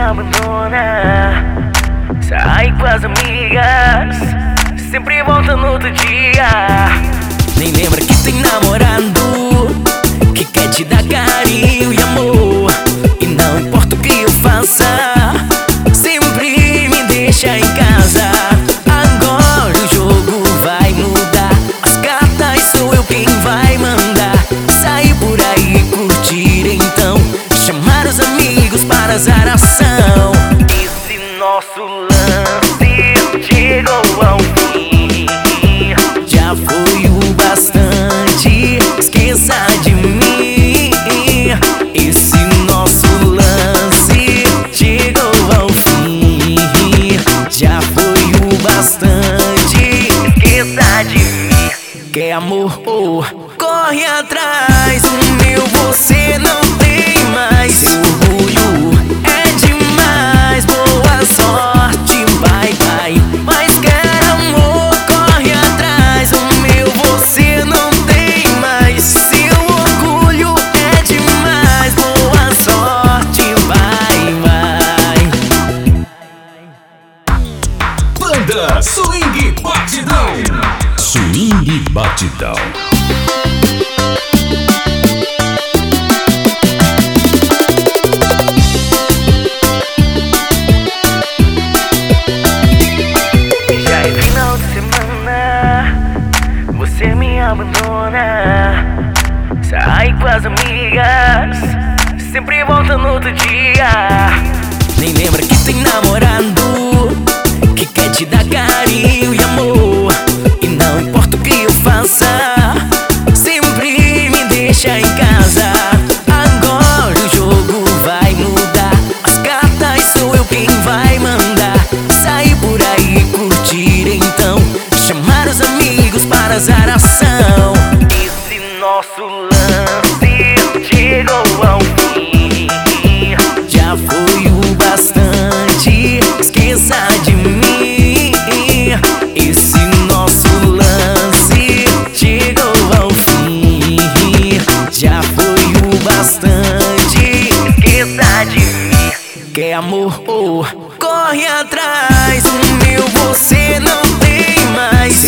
abandona. Sai com as amigas, sempre volta no outro dia. Nem lembra que tem namorado que quer te dar carinho zaração. Esse nosso lance chegou ao fim. Já foi o bastante, esqueça de mim. Esse nosso lance chegou ao fim. Já foi o bastante, Esqueça de mim. quer amor? Oh, corre atrás, meu Swing Batidão. Já é final de semana, você me abandona. Sai com as amigas, sempre volta no outro dia. Nem lembra que tem namorado que quer te dar carinho sempre me deixa em casa. Agora o jogo vai mudar, as cartas sou eu quem vai mandar. Sair por aí curtir então, chamar os amigos para zaração. Esse nosso amor. Oh. Corre atrás, o meu você não tem mais.